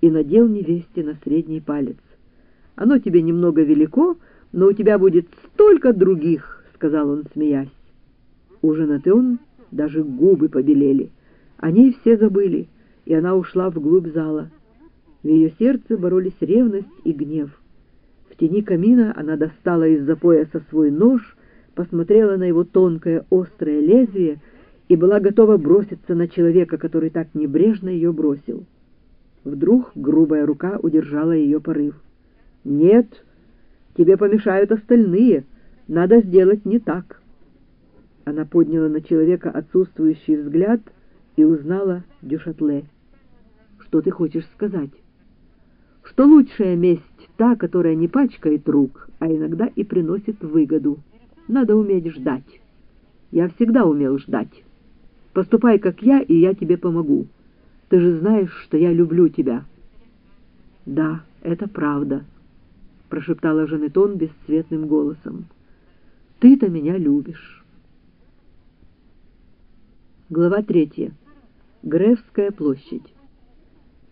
и надел невесте на средний палец. «Оно тебе немного велико, но у тебя будет столько других», — сказал он, смеясь. У Жанатеон даже губы побелели. Они все забыли, и она ушла вглубь зала. В ее сердце боролись ревность и гнев. В тени камина она достала из-за пояса свой нож, посмотрела на его тонкое острое лезвие и была готова броситься на человека, который так небрежно ее бросил. Вдруг грубая рука удержала ее порыв. «Нет, тебе помешают остальные. Надо сделать не так». Она подняла на человека отсутствующий взгляд и узнала Дюшатле. «Что ты хочешь сказать?» «Что лучшая месть та, которая не пачкает рук, а иногда и приносит выгоду. Надо уметь ждать. Я всегда умел ждать. Поступай, как я, и я тебе помогу. Ты же знаешь, что я люблю тебя». «Да, это правда», — прошептала Жанетон бесцветным голосом. «Ты-то меня любишь». Глава третья. Гревская площадь.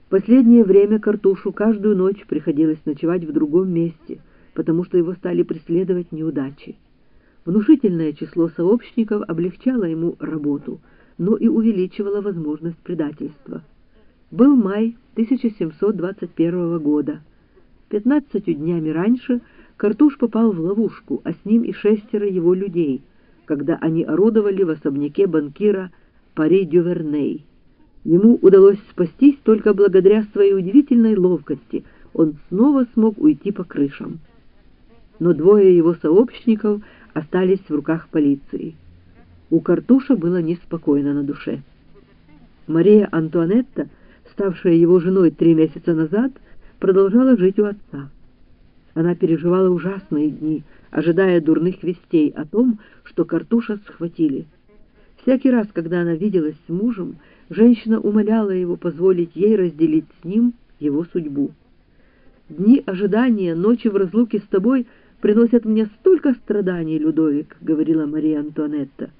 Последнее время Картушу каждую ночь приходилось ночевать в другом месте, потому что его стали преследовать неудачи. Внушительное число сообщников облегчало ему работу, но и увеличивало возможность предательства. Был май 1721 года. Пятнадцатью днями раньше Картуш попал в ловушку, а с ним и шестеро его людей, когда они орудовали в особняке банкира Пари-Дюверней. Ему удалось спастись только благодаря своей удивительной ловкости. Он снова смог уйти по крышам. Но двое его сообщников остались в руках полиции. У Картуша было неспокойно на душе. Мария Антуанетта, ставшая его женой три месяца назад, продолжала жить у отца. Она переживала ужасные дни, ожидая дурных вестей о том, что Картуша схватили. Всякий раз, когда она виделась с мужем, женщина умоляла его позволить ей разделить с ним его судьбу. «Дни ожидания, ночи в разлуке с тобой приносят мне столько страданий, Людовик», — говорила Мария Антуанетта.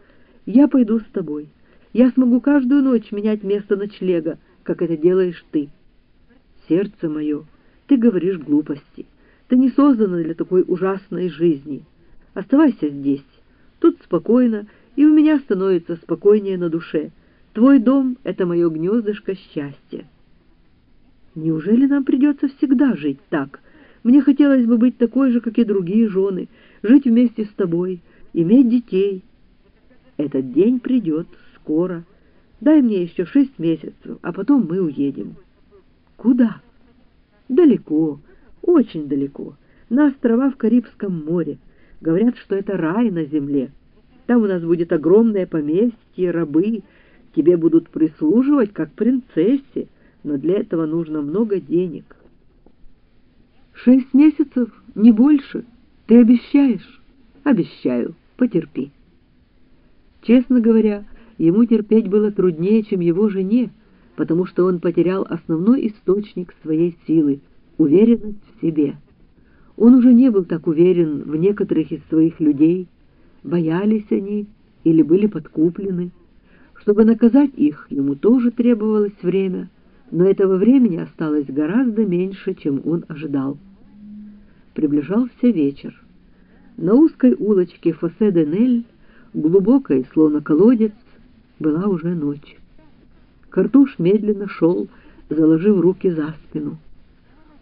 «Я пойду с тобой. Я смогу каждую ночь менять место ночлега, как это делаешь ты. Сердце мое, ты говоришь глупости. Ты не создана для такой ужасной жизни. Оставайся здесь. Тут спокойно, и у меня становится спокойнее на душе. Твой дом — это мое гнездышко счастья. Неужели нам придется всегда жить так? Мне хотелось бы быть такой же, как и другие жены, жить вместе с тобой, иметь детей. Этот день придет скоро. Дай мне еще шесть месяцев, а потом мы уедем. Куда? Далеко, очень далеко, на острова в Карибском море. Говорят, что это рай на земле. Там у нас будет огромное поместье, рабы. Тебе будут прислуживать, как принцессе, но для этого нужно много денег. Шесть месяцев, не больше. Ты обещаешь? Обещаю. Потерпи. Честно говоря, ему терпеть было труднее, чем его жене, потому что он потерял основной источник своей силы — уверенность в себе. Он уже не был так уверен в некоторых из своих людей, боялись они или были подкуплены. Чтобы наказать их, ему тоже требовалось время, но этого времени осталось гораздо меньше, чем он ожидал. Приближался вечер. На узкой улочке Фосе-де-Нель, глубокой, словно колодец, была уже ночь. Картуш медленно шел, заложив руки за спину.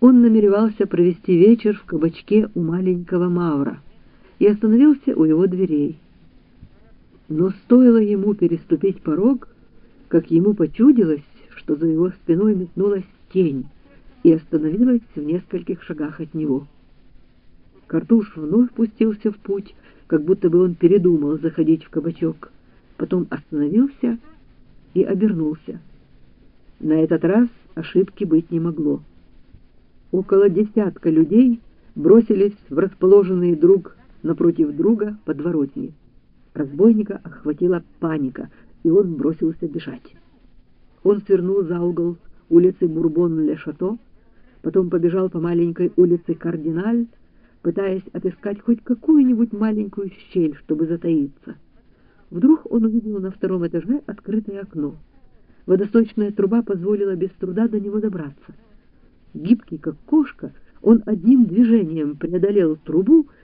Он намеревался провести вечер в кабачке у маленького Мавра и остановился у его дверей. Но стоило ему переступить порог, как ему почудилось, что за его спиной метнулась тень и остановилась в нескольких шагах от него. Картуш вновь пустился в путь, как будто бы он передумал заходить в кабачок, потом остановился и обернулся. На этот раз ошибки быть не могло. Около десятка людей бросились в расположенные друг напротив друга подворотни. Разбойника охватила паника, и он бросился бежать. Он свернул за угол улицы Бурбон-Ле-Шато, потом побежал по маленькой улице Кардиналь, пытаясь отыскать хоть какую-нибудь маленькую щель, чтобы затаиться. Вдруг он увидел на втором этаже открытое окно. Водосточная труба позволила без труда до него добраться. Гибкий, как кошка, он одним движением преодолел трубу